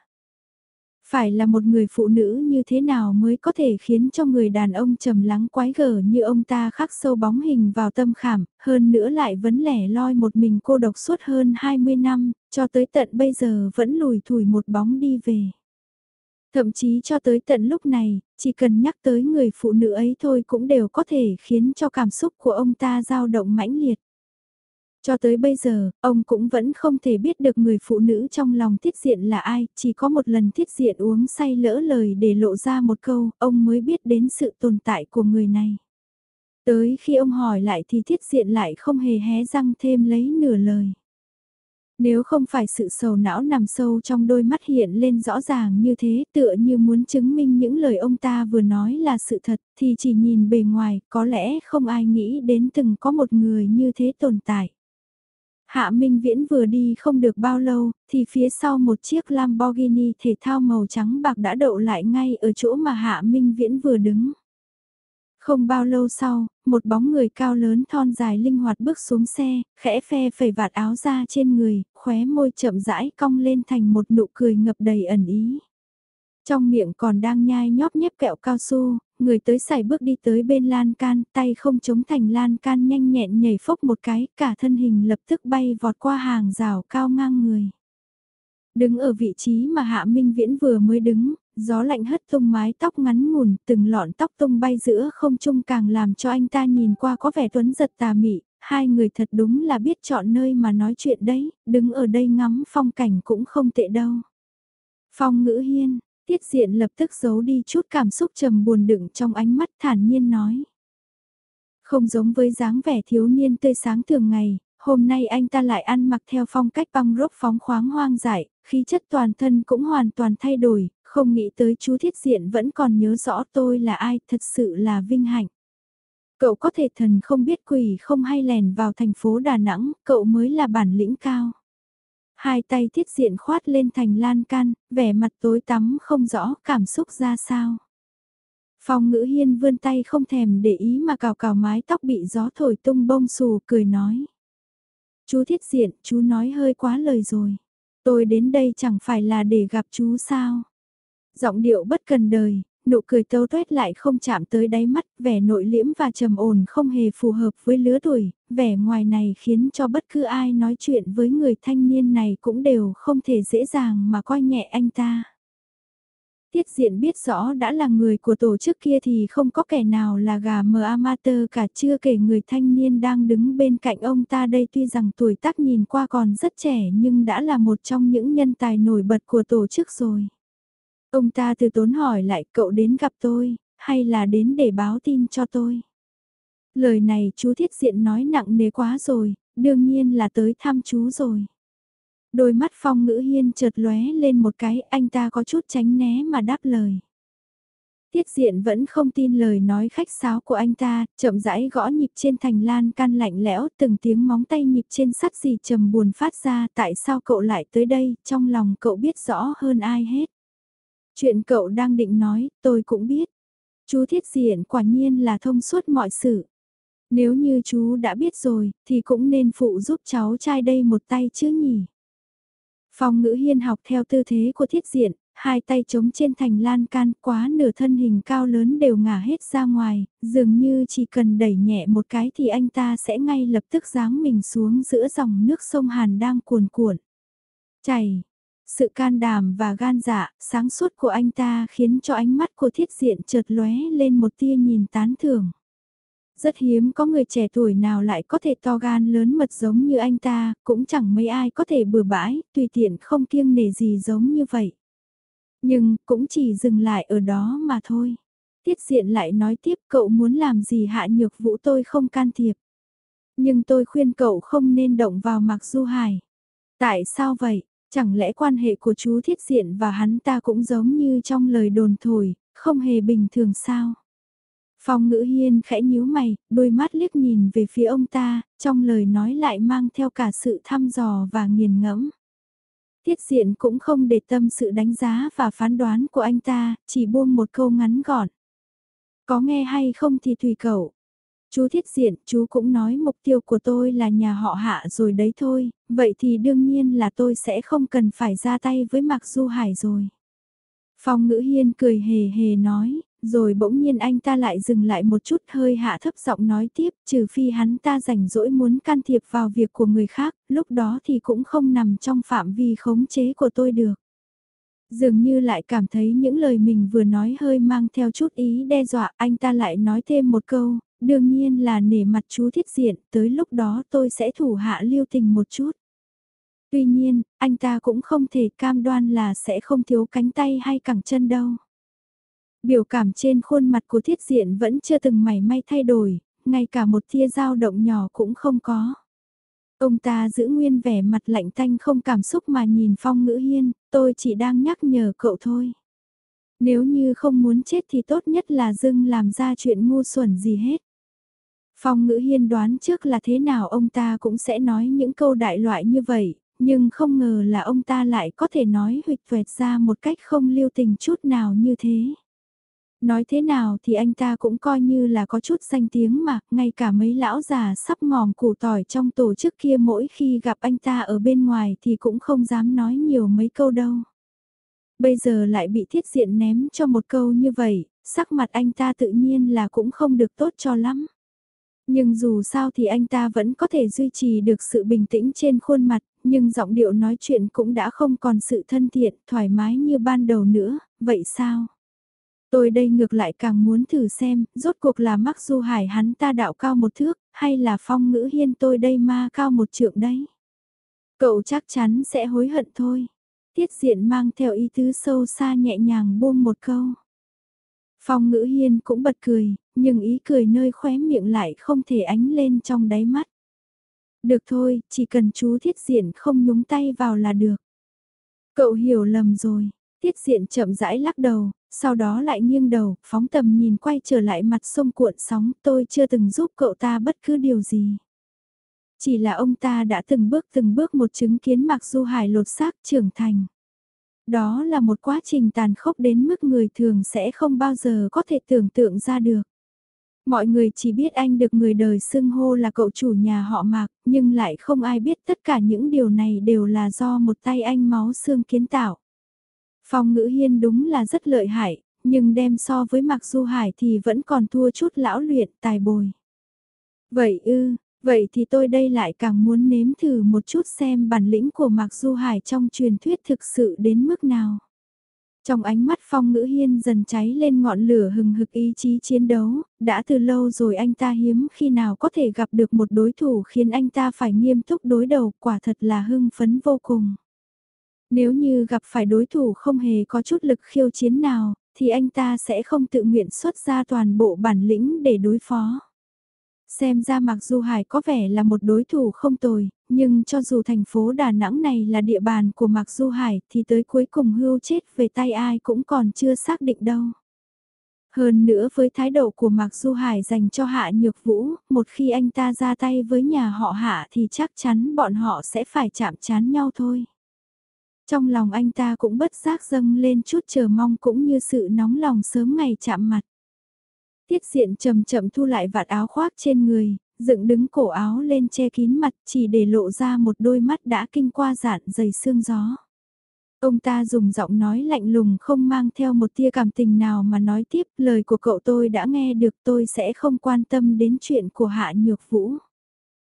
Phải là một người phụ nữ như thế nào mới có thể khiến cho người đàn ông trầm lắng quái gở như ông ta khắc sâu bóng hình vào tâm khảm, hơn nữa lại vẫn lẻ loi một mình cô độc suốt hơn 20 năm, cho tới tận bây giờ vẫn lùi thủi một bóng đi về. Thậm chí cho tới tận lúc này, chỉ cần nhắc tới người phụ nữ ấy thôi cũng đều có thể khiến cho cảm xúc của ông ta dao động mãnh liệt. Cho tới bây giờ, ông cũng vẫn không thể biết được người phụ nữ trong lòng thiết diện là ai, chỉ có một lần thiết diện uống say lỡ lời để lộ ra một câu, ông mới biết đến sự tồn tại của người này. Tới khi ông hỏi lại thì thiết diện lại không hề hé răng thêm lấy nửa lời. Nếu không phải sự sầu não nằm sâu trong đôi mắt hiện lên rõ ràng như thế tựa như muốn chứng minh những lời ông ta vừa nói là sự thật thì chỉ nhìn bề ngoài có lẽ không ai nghĩ đến từng có một người như thế tồn tại. Hạ Minh Viễn vừa đi không được bao lâu, thì phía sau một chiếc Lamborghini thể thao màu trắng bạc đã đậu lại ngay ở chỗ mà Hạ Minh Viễn vừa đứng. Không bao lâu sau, một bóng người cao lớn thon dài linh hoạt bước xuống xe, khẽ phe phẩy vạt áo ra trên người, khóe môi chậm rãi cong lên thành một nụ cười ngập đầy ẩn ý. Trong miệng còn đang nhai nhóp nhép kẹo cao su, người tới xài bước đi tới bên lan can, tay không chống thành lan can nhanh nhẹn nhảy phốc một cái, cả thân hình lập tức bay vọt qua hàng rào cao ngang người. Đứng ở vị trí mà Hạ Minh Viễn vừa mới đứng, gió lạnh hất tung mái tóc ngắn ngủn, từng lọn tóc tung bay giữa không trung càng làm cho anh ta nhìn qua có vẻ tuấn giật tà mị, hai người thật đúng là biết chọn nơi mà nói chuyện đấy, đứng ở đây ngắm phong cảnh cũng không tệ đâu. Phong ngữ hiên, Tiết diện lập tức giấu đi chút cảm xúc trầm buồn đựng trong ánh mắt thản nhiên nói. Không giống với dáng vẻ thiếu niên tươi sáng thường ngày, hôm nay anh ta lại ăn mặc theo phong cách băng rốc phóng khoáng hoang dại, khí chất toàn thân cũng hoàn toàn thay đổi, không nghĩ tới chú thiết diện vẫn còn nhớ rõ tôi là ai, thật sự là vinh hạnh. Cậu có thể thần không biết quỷ không hay lèn vào thành phố Đà Nẵng, cậu mới là bản lĩnh cao. Hai tay thiết diện khoát lên thành lan can, vẻ mặt tối tắm không rõ cảm xúc ra sao. Phong ngữ hiên vươn tay không thèm để ý mà cào cào mái tóc bị gió thổi tung bông xù cười nói. Chú thiết diện, chú nói hơi quá lời rồi. Tôi đến đây chẳng phải là để gặp chú sao. Giọng điệu bất cần đời, nụ cười tâu tuét lại không chạm tới đáy mắt, vẻ nội liễm và trầm ổn không hề phù hợp với lứa tuổi, vẻ ngoài này khiến cho bất cứ ai nói chuyện với người thanh niên này cũng đều không thể dễ dàng mà coi nhẹ anh ta. Tiết diện biết rõ đã là người của tổ chức kia thì không có kẻ nào là gà mờ amateur cả chưa kể người thanh niên đang đứng bên cạnh ông ta đây tuy rằng tuổi tác nhìn qua còn rất trẻ nhưng đã là một trong những nhân tài nổi bật của tổ chức rồi. Ông ta từ tốn hỏi lại cậu đến gặp tôi, hay là đến để báo tin cho tôi? Lời này chú thiết diện nói nặng nề quá rồi, đương nhiên là tới thăm chú rồi. Đôi mắt phong ngữ hiên chợt lóe lên một cái, anh ta có chút tránh né mà đáp lời. Tiết diện vẫn không tin lời nói khách sáo của anh ta, chậm rãi gõ nhịp trên thành lan can lạnh lẽo, từng tiếng móng tay nhịp trên sắt gì trầm buồn phát ra, tại sao cậu lại tới đây, trong lòng cậu biết rõ hơn ai hết. Chuyện cậu đang định nói, tôi cũng biết. Chú thiết diện quả nhiên là thông suốt mọi sự. Nếu như chú đã biết rồi, thì cũng nên phụ giúp cháu trai đây một tay chứ nhỉ. Phong ngữ hiên học theo tư thế của thiết diện, hai tay chống trên thành lan can quá nửa thân hình cao lớn đều ngả hết ra ngoài, dường như chỉ cần đẩy nhẹ một cái thì anh ta sẽ ngay lập tức giáng mình xuống giữa dòng nước sông Hàn đang cuồn cuộn. Chảy, sự can đảm và gan dạ, sáng suốt của anh ta khiến cho ánh mắt của thiết diện chợt lóe lên một tia nhìn tán thưởng. Rất hiếm có người trẻ tuổi nào lại có thể to gan lớn mật giống như anh ta, cũng chẳng mấy ai có thể bừa bãi, tùy tiện không kiêng nể gì giống như vậy. Nhưng cũng chỉ dừng lại ở đó mà thôi. Tiết diện lại nói tiếp cậu muốn làm gì hạ nhược vũ tôi không can thiệp. Nhưng tôi khuyên cậu không nên động vào Mạc Du Hải. Tại sao vậy? Chẳng lẽ quan hệ của chú Thiết Diện và hắn ta cũng giống như trong lời đồn thổi, không hề bình thường sao? Phong ngữ hiên khẽ nhíu mày, đôi mắt liếc nhìn về phía ông ta, trong lời nói lại mang theo cả sự thăm dò và nghiền ngẫm. Tiết diện cũng không để tâm sự đánh giá và phán đoán của anh ta, chỉ buông một câu ngắn gọn. Có nghe hay không thì tùy cậu. Chú thiết diện, chú cũng nói mục tiêu của tôi là nhà họ hạ rồi đấy thôi, vậy thì đương nhiên là tôi sẽ không cần phải ra tay với Mạc Du Hải rồi. Phong ngữ hiên cười hề hề nói, rồi bỗng nhiên anh ta lại dừng lại một chút hơi hạ thấp giọng nói tiếp, trừ phi hắn ta rảnh rỗi muốn can thiệp vào việc của người khác, lúc đó thì cũng không nằm trong phạm vi khống chế của tôi được. Dường như lại cảm thấy những lời mình vừa nói hơi mang theo chút ý đe dọa, anh ta lại nói thêm một câu, đương nhiên là nể mặt chú thiết diện, tới lúc đó tôi sẽ thủ hạ lưu tình một chút. Tuy nhiên, anh ta cũng không thể cam đoan là sẽ không thiếu cánh tay hay cẳng chân đâu. Biểu cảm trên khuôn mặt của thiết diện vẫn chưa từng mảy may thay đổi, ngay cả một tia dao động nhỏ cũng không có. Ông ta giữ nguyên vẻ mặt lạnh tanh không cảm xúc mà nhìn phong ngữ hiên, tôi chỉ đang nhắc nhở cậu thôi. Nếu như không muốn chết thì tốt nhất là dưng làm ra chuyện ngu xuẩn gì hết. Phong ngữ hiên đoán trước là thế nào ông ta cũng sẽ nói những câu đại loại như vậy, nhưng không ngờ là ông ta lại có thể nói huyệt tuệt ra một cách không lưu tình chút nào như thế. Nói thế nào thì anh ta cũng coi như là có chút danh tiếng mà, ngay cả mấy lão già sắp ngòm củ tỏi trong tổ chức kia mỗi khi gặp anh ta ở bên ngoài thì cũng không dám nói nhiều mấy câu đâu. Bây giờ lại bị thiết diện ném cho một câu như vậy, sắc mặt anh ta tự nhiên là cũng không được tốt cho lắm. Nhưng dù sao thì anh ta vẫn có thể duy trì được sự bình tĩnh trên khuôn mặt, nhưng giọng điệu nói chuyện cũng đã không còn sự thân thiện, thoải mái như ban đầu nữa, vậy sao? Tôi đây ngược lại càng muốn thử xem, rốt cuộc là mắc du hải hắn ta đạo cao một thước, hay là phong ngữ hiên tôi đây ma cao một trượng đấy. Cậu chắc chắn sẽ hối hận thôi. Tiết diện mang theo ý tứ sâu xa nhẹ nhàng buông một câu. Phong ngữ hiên cũng bật cười, nhưng ý cười nơi khóe miệng lại không thể ánh lên trong đáy mắt. Được thôi, chỉ cần chú thiết diện không nhúng tay vào là được. Cậu hiểu lầm rồi, thiết diện chậm rãi lắc đầu, sau đó lại nghiêng đầu, phóng tầm nhìn quay trở lại mặt sông cuộn sóng, tôi chưa từng giúp cậu ta bất cứ điều gì. Chỉ là ông ta đã từng bước từng bước một chứng kiến Mạc Du Hải lột xác trưởng thành. Đó là một quá trình tàn khốc đến mức người thường sẽ không bao giờ có thể tưởng tượng ra được. Mọi người chỉ biết anh được người đời xưng hô là cậu chủ nhà họ Mạc, nhưng lại không ai biết tất cả những điều này đều là do một tay anh máu xương kiến tạo. Phong ngữ hiên đúng là rất lợi hại, nhưng đem so với Mạc Du Hải thì vẫn còn thua chút lão luyện tài bồi. Vậy ư, vậy thì tôi đây lại càng muốn nếm thử một chút xem bản lĩnh của Mạc Du Hải trong truyền thuyết thực sự đến mức nào. Trong ánh mắt phong ngữ hiên dần cháy lên ngọn lửa hừng hực ý chí chiến đấu, đã từ lâu rồi anh ta hiếm khi nào có thể gặp được một đối thủ khiến anh ta phải nghiêm túc đối đầu, quả thật là hưng phấn vô cùng. Nếu như gặp phải đối thủ không hề có chút lực khiêu chiến nào, thì anh ta sẽ không tự nguyện xuất ra toàn bộ bản lĩnh để đối phó. Xem ra mặc dù Hải có vẻ là một đối thủ không tồi, nhưng cho dù thành phố Đà Nẵng này là địa bàn của Mạc Du Hải thì tới cuối cùng hưu chết về tay ai cũng còn chưa xác định đâu. Hơn nữa với thái độ của Mạc Du Hải dành cho Hạ Nhược Vũ, một khi anh ta ra tay với nhà họ Hạ thì chắc chắn bọn họ sẽ phải chạm chán nhau thôi. Trong lòng anh ta cũng bất giác dâng lên chút chờ mong cũng như sự nóng lòng sớm ngày chạm mặt. Tiết diện chậm chậm thu lại vạt áo khoác trên người, dựng đứng cổ áo lên che kín mặt chỉ để lộ ra một đôi mắt đã kinh qua dạn dày xương gió. Ông ta dùng giọng nói lạnh lùng không mang theo một tia cảm tình nào mà nói tiếp lời của cậu tôi đã nghe được tôi sẽ không quan tâm đến chuyện của Hạ Nhược Vũ.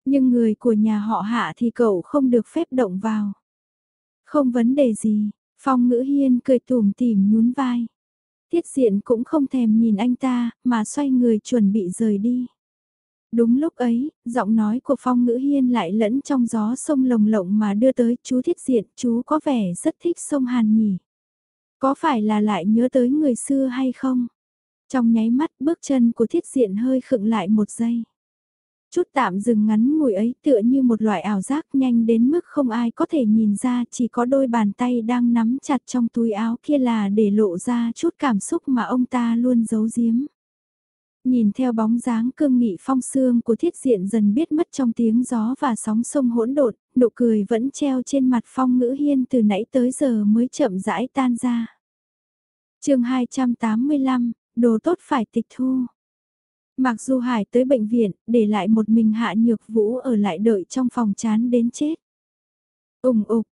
Nhưng người của nhà họ Hạ thì cậu không được phép động vào. Không vấn đề gì, Phong Ngữ Hiên cười tủm tỉm nhún vai. Tiết diện cũng không thèm nhìn anh ta, mà xoay người chuẩn bị rời đi. Đúng lúc ấy, giọng nói của Phong Ngữ Hiên lại lẫn trong gió sông lồng lộng mà đưa tới chú thiết diện, chú có vẻ rất thích sông Hàn nhỉ. Có phải là lại nhớ tới người xưa hay không? Trong nháy mắt bước chân của thiết diện hơi khựng lại một giây. Chút tạm dừng ngắn ngủi ấy tựa như một loại ảo giác nhanh đến mức không ai có thể nhìn ra chỉ có đôi bàn tay đang nắm chặt trong túi áo kia là để lộ ra chút cảm xúc mà ông ta luôn giấu giếm. Nhìn theo bóng dáng cương nghị phong xương của thiết diện dần biết mất trong tiếng gió và sóng sông hỗn độn, nụ cười vẫn treo trên mặt phong ngữ hiên từ nãy tới giờ mới chậm rãi tan ra. chương 285, đồ tốt phải tịch thu. Mặc dù Hải tới bệnh viện, để lại một mình Hạ Nhược Vũ ở lại đợi trong phòng chán đến chết. Ùng ục,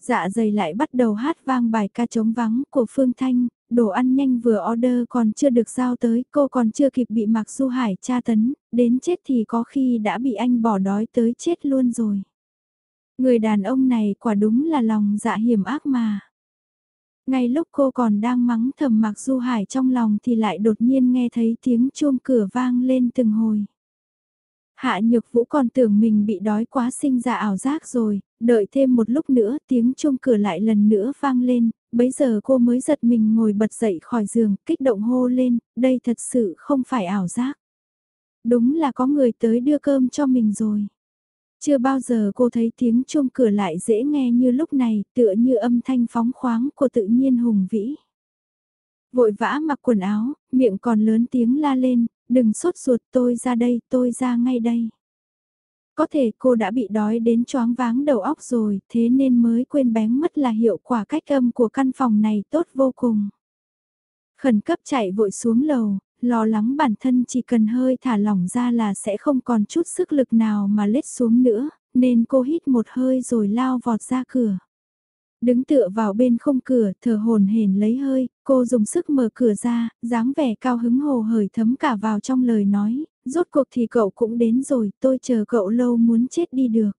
dạ dày lại bắt đầu hát vang bài ca trống vắng của Phương Thanh, đồ ăn nhanh vừa order còn chưa được giao tới, cô còn chưa kịp bị Mạc Du Hải tra tấn, đến chết thì có khi đã bị anh bỏ đói tới chết luôn rồi. Người đàn ông này quả đúng là lòng dạ hiểm ác mà. Ngay lúc cô còn đang mắng thầm Mạc Du Hải trong lòng thì lại đột nhiên nghe thấy tiếng chuông cửa vang lên từng hồi. Hạ Nhược Vũ còn tưởng mình bị đói quá sinh ra ảo giác rồi, đợi thêm một lúc nữa tiếng chuông cửa lại lần nữa vang lên, bấy giờ cô mới giật mình ngồi bật dậy khỏi giường, kích động hô lên, đây thật sự không phải ảo giác. Đúng là có người tới đưa cơm cho mình rồi. Chưa bao giờ cô thấy tiếng chuông cửa lại dễ nghe như lúc này, tựa như âm thanh phóng khoáng của tự nhiên hùng vĩ. Vội vã mặc quần áo, miệng còn lớn tiếng la lên, đừng sốt ruột tôi ra đây, tôi ra ngay đây. Có thể cô đã bị đói đến choáng váng đầu óc rồi, thế nên mới quên bén mất là hiệu quả cách âm của căn phòng này tốt vô cùng. Khẩn cấp chạy vội xuống lầu, lo lắng bản thân chỉ cần hơi thả lỏng ra là sẽ không còn chút sức lực nào mà lết xuống nữa, nên cô hít một hơi rồi lao vọt ra cửa. Đứng tựa vào bên khung cửa, thở hồn hển lấy hơi, cô dùng sức mở cửa ra, dáng vẻ cao hứng hồ hởi thấm cả vào trong lời nói, rốt cuộc thì cậu cũng đến rồi, tôi chờ cậu lâu muốn chết đi được.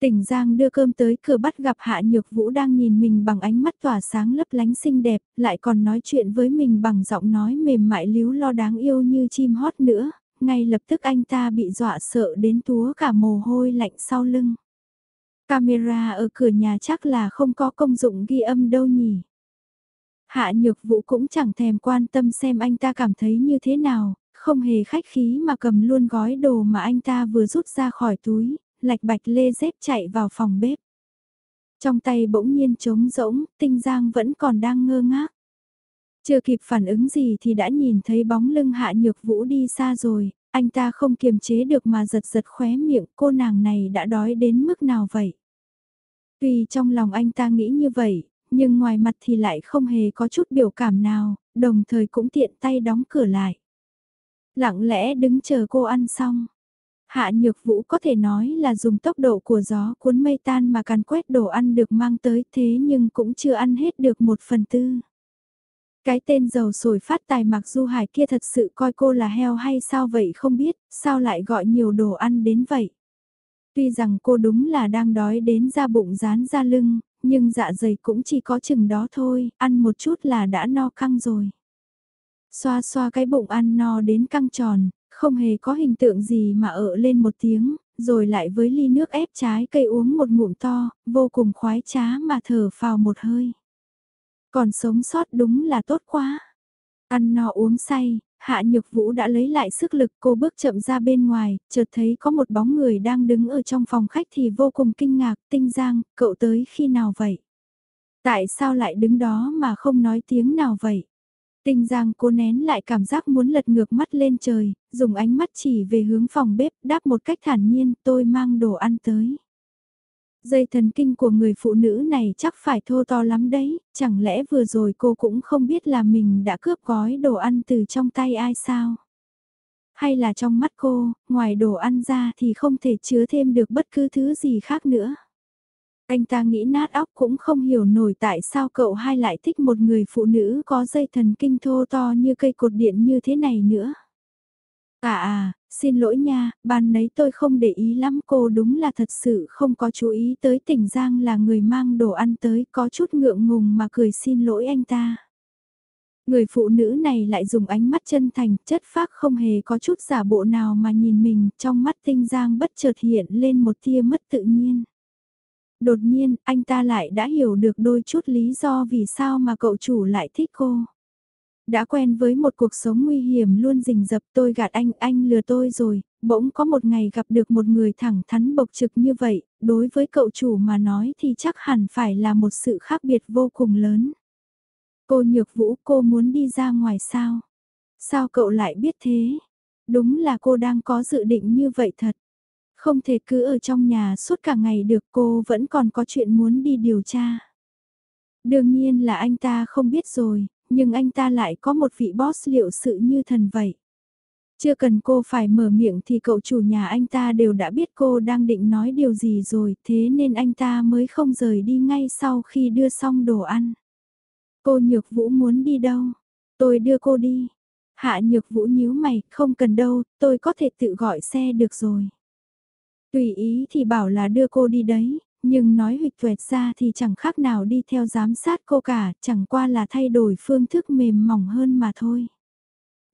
Tỉnh Giang đưa cơm tới cửa bắt gặp Hạ Nhược Vũ đang nhìn mình bằng ánh mắt tỏa sáng lấp lánh xinh đẹp, lại còn nói chuyện với mình bằng giọng nói mềm mại líu lo đáng yêu như chim hót nữa, ngay lập tức anh ta bị dọa sợ đến túa cả mồ hôi lạnh sau lưng. Camera ở cửa nhà chắc là không có công dụng ghi âm đâu nhỉ. Hạ Nhược Vũ cũng chẳng thèm quan tâm xem anh ta cảm thấy như thế nào, không hề khách khí mà cầm luôn gói đồ mà anh ta vừa rút ra khỏi túi, lạch bạch lê dép chạy vào phòng bếp. Trong tay bỗng nhiên trống rỗng, tinh giang vẫn còn đang ngơ ngác. Chưa kịp phản ứng gì thì đã nhìn thấy bóng lưng hạ nhược vũ đi xa rồi, anh ta không kiềm chế được mà giật giật khóe miệng cô nàng này đã đói đến mức nào vậy. Tuy trong lòng anh ta nghĩ như vậy, nhưng ngoài mặt thì lại không hề có chút biểu cảm nào, đồng thời cũng tiện tay đóng cửa lại. Lặng lẽ đứng chờ cô ăn xong. Hạ Nhược Vũ có thể nói là dùng tốc độ của gió cuốn mây tan mà càn quét đồ ăn được mang tới thế nhưng cũng chưa ăn hết được một phần tư. Cái tên giàu sồi phát tài mặc Du Hải kia thật sự coi cô là heo hay sao vậy không biết, sao lại gọi nhiều đồ ăn đến vậy. Tuy rằng cô đúng là đang đói đến da bụng rán ra lưng, nhưng dạ dày cũng chỉ có chừng đó thôi, ăn một chút là đã no căng rồi. Xoa xoa cái bụng ăn no đến căng tròn, không hề có hình tượng gì mà ở lên một tiếng, rồi lại với ly nước ép trái cây uống một ngụm to, vô cùng khoái trá mà thở phào một hơi. Còn sống sót đúng là tốt quá. Ăn no uống say, Hạ Nhược Vũ đã lấy lại sức lực cô bước chậm ra bên ngoài, chợt thấy có một bóng người đang đứng ở trong phòng khách thì vô cùng kinh ngạc, tinh giang, cậu tới khi nào vậy? Tại sao lại đứng đó mà không nói tiếng nào vậy? Tinh Giang cố nén lại cảm giác muốn lật ngược mắt lên trời, dùng ánh mắt chỉ về hướng phòng bếp, đáp một cách thản nhiên, tôi mang đồ ăn tới. Dây thần kinh của người phụ nữ này chắc phải thô to lắm đấy, chẳng lẽ vừa rồi cô cũng không biết là mình đã cướp gói đồ ăn từ trong tay ai sao? Hay là trong mắt cô, ngoài đồ ăn ra thì không thể chứa thêm được bất cứ thứ gì khác nữa? Anh ta nghĩ nát óc cũng không hiểu nổi tại sao cậu hai lại thích một người phụ nữ có dây thần kinh thô to như cây cột điện như thế này nữa. À à, xin lỗi nha, ban nấy tôi không để ý lắm cô đúng là thật sự không có chú ý tới tỉnh Giang là người mang đồ ăn tới có chút ngượng ngùng mà cười xin lỗi anh ta. Người phụ nữ này lại dùng ánh mắt chân thành, chất phác không hề có chút giả bộ nào mà nhìn mình, trong mắt tinh Giang bất chợt hiện lên một tia mất tự nhiên. Đột nhiên, anh ta lại đã hiểu được đôi chút lý do vì sao mà cậu chủ lại thích cô. Đã quen với một cuộc sống nguy hiểm luôn rình rập tôi gạt anh, anh lừa tôi rồi, bỗng có một ngày gặp được một người thẳng thắn bộc trực như vậy, đối với cậu chủ mà nói thì chắc hẳn phải là một sự khác biệt vô cùng lớn. Cô nhược vũ cô muốn đi ra ngoài sao? Sao cậu lại biết thế? Đúng là cô đang có dự định như vậy thật. Không thể cứ ở trong nhà suốt cả ngày được cô vẫn còn có chuyện muốn đi điều tra. Đương nhiên là anh ta không biết rồi, nhưng anh ta lại có một vị boss liệu sự như thần vậy. Chưa cần cô phải mở miệng thì cậu chủ nhà anh ta đều đã biết cô đang định nói điều gì rồi, thế nên anh ta mới không rời đi ngay sau khi đưa xong đồ ăn. Cô Nhược Vũ muốn đi đâu? Tôi đưa cô đi. Hạ Nhược Vũ nhíu mày, không cần đâu, tôi có thể tự gọi xe được rồi. Tùy ý thì bảo là đưa cô đi đấy, nhưng nói huyệt tuệt ra thì chẳng khác nào đi theo giám sát cô cả, chẳng qua là thay đổi phương thức mềm mỏng hơn mà thôi.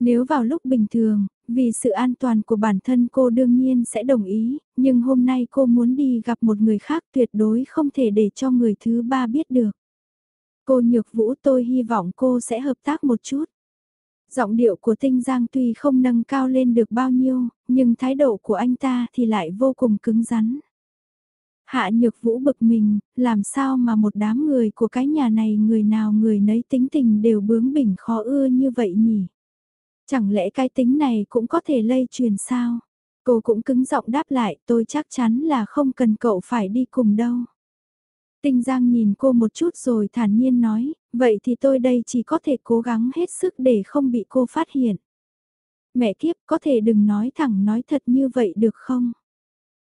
Nếu vào lúc bình thường, vì sự an toàn của bản thân cô đương nhiên sẽ đồng ý, nhưng hôm nay cô muốn đi gặp một người khác tuyệt đối không thể để cho người thứ ba biết được. Cô Nhược Vũ tôi hy vọng cô sẽ hợp tác một chút. Giọng điệu của Tinh Giang tuy không nâng cao lên được bao nhiêu, nhưng thái độ của anh ta thì lại vô cùng cứng rắn. Hạ nhược vũ bực mình, làm sao mà một đám người của cái nhà này người nào người nấy tính tình đều bướng bỉnh khó ưa như vậy nhỉ? Chẳng lẽ cái tính này cũng có thể lây truyền sao? Cô cũng cứng giọng đáp lại tôi chắc chắn là không cần cậu phải đi cùng đâu. Tinh Giang nhìn cô một chút rồi thản nhiên nói, vậy thì tôi đây chỉ có thể cố gắng hết sức để không bị cô phát hiện. Mẹ kiếp có thể đừng nói thẳng nói thật như vậy được không?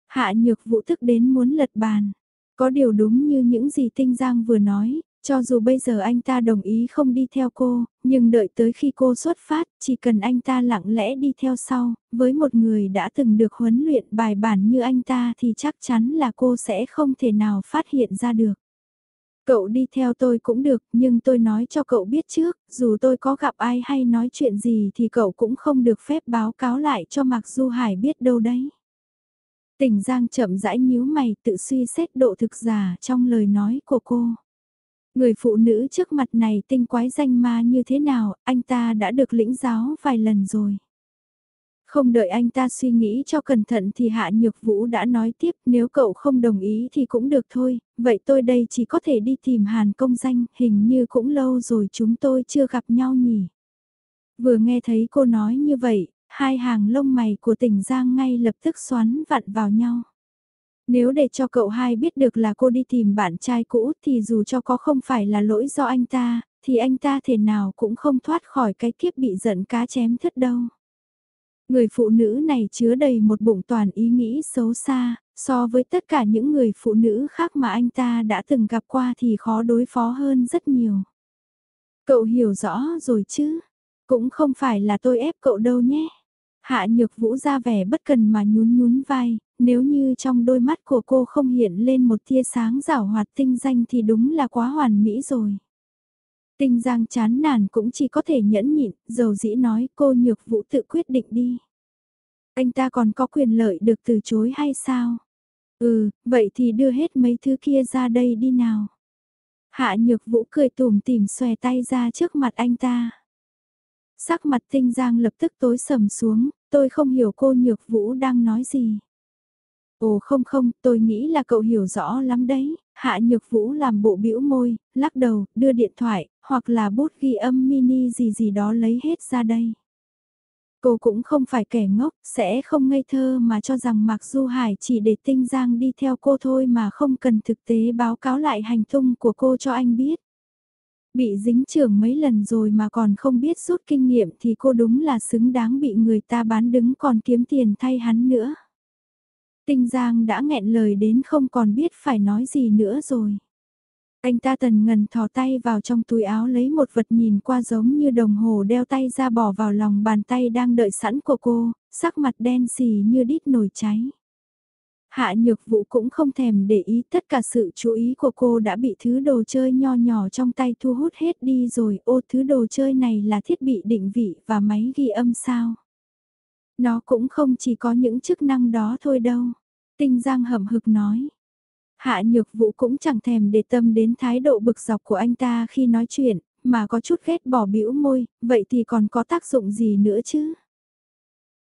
Hạ nhược vũ thức đến muốn lật bàn. Có điều đúng như những gì Tinh Giang vừa nói, cho dù bây giờ anh ta đồng ý không đi theo cô, nhưng đợi tới khi cô xuất phát, chỉ cần anh ta lặng lẽ đi theo sau, với một người đã từng được huấn luyện bài bản như anh ta thì chắc chắn là cô sẽ không thể nào phát hiện ra được. Cậu đi theo tôi cũng được, nhưng tôi nói cho cậu biết trước, dù tôi có gặp ai hay nói chuyện gì thì cậu cũng không được phép báo cáo lại cho Mạc Du Hải biết đâu đấy. Tỉnh Giang chậm rãi nhíu mày tự suy xét độ thực giả trong lời nói của cô. Người phụ nữ trước mặt này tinh quái danh ma như thế nào, anh ta đã được lĩnh giáo vài lần rồi. Không đợi anh ta suy nghĩ cho cẩn thận thì Hạ Nhược Vũ đã nói tiếp nếu cậu không đồng ý thì cũng được thôi, vậy tôi đây chỉ có thể đi tìm Hàn công danh, hình như cũng lâu rồi chúng tôi chưa gặp nhau nhỉ. Vừa nghe thấy cô nói như vậy, hai hàng lông mày của tỉnh Giang ngay lập tức xoắn vặn vào nhau. Nếu để cho cậu hai biết được là cô đi tìm bạn trai cũ thì dù cho có không phải là lỗi do anh ta, thì anh ta thể nào cũng không thoát khỏi cái kiếp bị giận cá chém thất đâu. Người phụ nữ này chứa đầy một bụng toàn ý nghĩ xấu xa, so với tất cả những người phụ nữ khác mà anh ta đã từng gặp qua thì khó đối phó hơn rất nhiều. Cậu hiểu rõ rồi chứ, cũng không phải là tôi ép cậu đâu nhé. Hạ nhược vũ ra vẻ bất cần mà nhún nhún vai, nếu như trong đôi mắt của cô không hiện lên một tia sáng rảo hoạt tinh danh thì đúng là quá hoàn mỹ rồi. Tinh giang chán nản cũng chỉ có thể nhẫn nhịn, dầu dĩ nói cô nhược vũ tự quyết định đi. Anh ta còn có quyền lợi được từ chối hay sao? Ừ, vậy thì đưa hết mấy thứ kia ra đây đi nào. Hạ nhược vũ cười tủm tỉm xòe tay ra trước mặt anh ta. Sắc mặt tinh giang lập tức tối sầm xuống, tôi không hiểu cô nhược vũ đang nói gì. Ồ không không, tôi nghĩ là cậu hiểu rõ lắm đấy. Hạ nhược vũ làm bộ bĩu môi, lắc đầu, đưa điện thoại, hoặc là bút ghi âm mini gì gì đó lấy hết ra đây. Cô cũng không phải kẻ ngốc, sẽ không ngây thơ mà cho rằng Mạc Du Hải chỉ để tinh giang đi theo cô thôi mà không cần thực tế báo cáo lại hành tung của cô cho anh biết. Bị dính trưởng mấy lần rồi mà còn không biết rút kinh nghiệm thì cô đúng là xứng đáng bị người ta bán đứng còn kiếm tiền thay hắn nữa. Tinh Giang đã nghẹn lời đến không còn biết phải nói gì nữa rồi. Anh ta tần ngần thò tay vào trong túi áo lấy một vật nhìn qua giống như đồng hồ đeo tay ra bỏ vào lòng bàn tay đang đợi sẵn của cô, sắc mặt đen xì như đít nổi cháy. Hạ nhược vụ cũng không thèm để ý tất cả sự chú ý của cô đã bị thứ đồ chơi nho nhỏ trong tay thu hút hết đi rồi. Ô thứ đồ chơi này là thiết bị định vị và máy ghi âm sao. Nó cũng không chỉ có những chức năng đó thôi đâu. Tinh Giang hậm hực nói. Hạ nhược vũ cũng chẳng thèm để tâm đến thái độ bực dọc của anh ta khi nói chuyện, mà có chút ghét bỏ bĩu môi, vậy thì còn có tác dụng gì nữa chứ?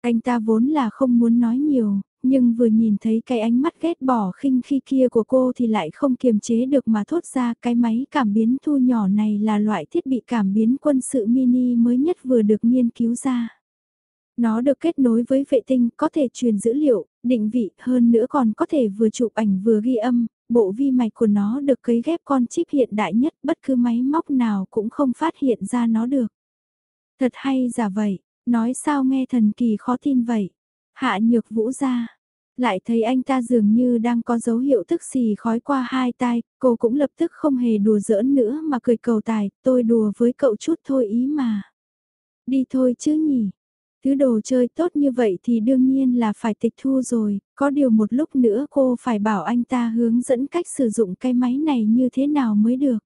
Anh ta vốn là không muốn nói nhiều, nhưng vừa nhìn thấy cái ánh mắt ghét bỏ khinh khi kia của cô thì lại không kiềm chế được mà thốt ra cái máy cảm biến thu nhỏ này là loại thiết bị cảm biến quân sự mini mới nhất vừa được nghiên cứu ra. Nó được kết nối với vệ tinh, có thể truyền dữ liệu, định vị, hơn nữa còn có thể vừa chụp ảnh vừa ghi âm, bộ vi mạch của nó được cấy ghép con chip hiện đại nhất, bất cứ máy móc nào cũng không phát hiện ra nó được. Thật hay giả vậy, nói sao nghe thần kỳ khó tin vậy. Hạ nhược vũ ra, lại thấy anh ta dường như đang có dấu hiệu tức xì khói qua hai tai, cô cũng lập tức không hề đùa giỡn nữa mà cười cầu tài, tôi đùa với cậu chút thôi ý mà. Đi thôi chứ nhỉ, Thứ đồ chơi tốt như vậy thì đương nhiên là phải tịch thu rồi, có điều một lúc nữa cô phải bảo anh ta hướng dẫn cách sử dụng cái máy này như thế nào mới được.